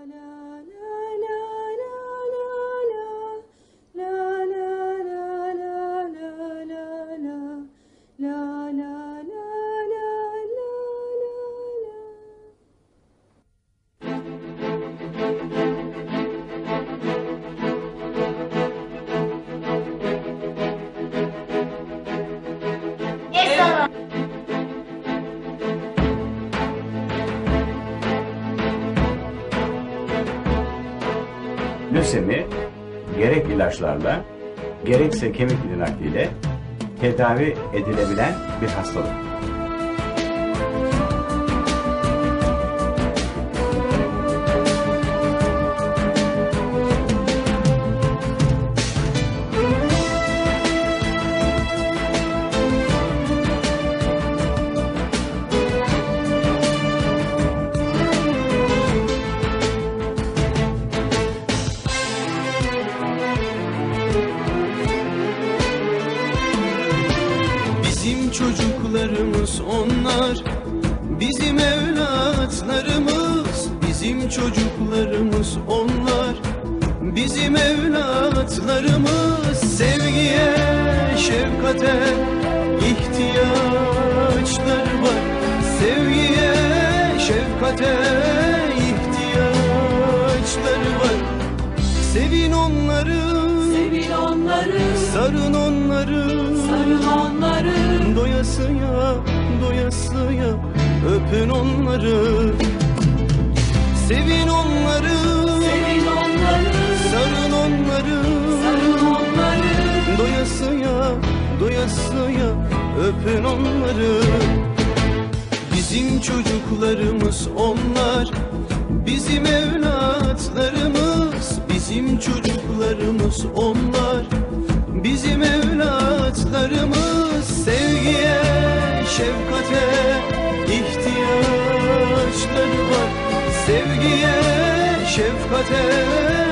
فلا Lösemi gerek ilaçlarla gerekse kemik nakliyle tedavi edilebilen bir hastalık. Bizim çocuklarımız onlar Bizim evlatlarımız. Bizim çocuklarımız onlar Bizim evlatlarımız. Sevgiye, şefkate ihtiyaçları var. Sevgiye, şefkate ihtiyaçları var. Sevin onları Sevin onları, Sarın onları sarın onları, Doyasıya, doyasıya öpün onları. Sevin onları, sevin onları, sarın onları. Sarın onları. Doyasıya, doyasıya öpün onları. Bizim çocuklarımız onlar. Bizim evlatlarımız. Bizim çocuklarımız onlar şefkate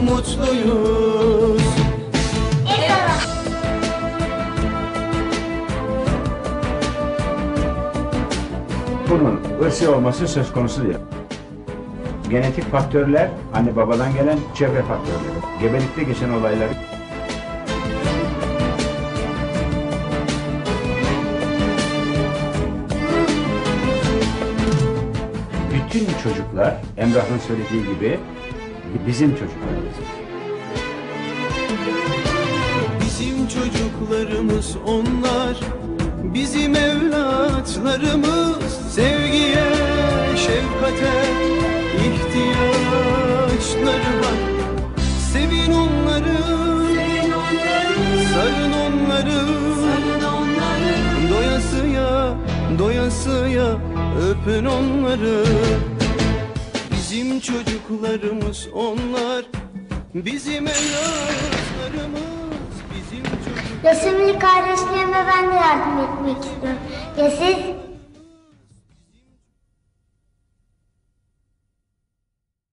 Umutluyuz Evet. Bunun ırsi olması söz konusu değil. Genetik faktörler, anne babadan gelen çevre faktörleri, gebelikte geçen olayları bütün çocuklar Emrah'ın söylediği gibi bizim çocuklarımız. Bizim çocuklarımız onlar Bizim evlatlarımız Sevgiye, şefkate ihtiyaçları var Sevin onları, Sevin onları, sarın onları sarın onları. Doyasıya, doyasıya öpün onları Bizim çocuklarımız onlar Bizim evlatlarımız Bizim çocuklarımız Yasemin'in kardeşlerime ben de yardım etmek istiyorum. Ya siz?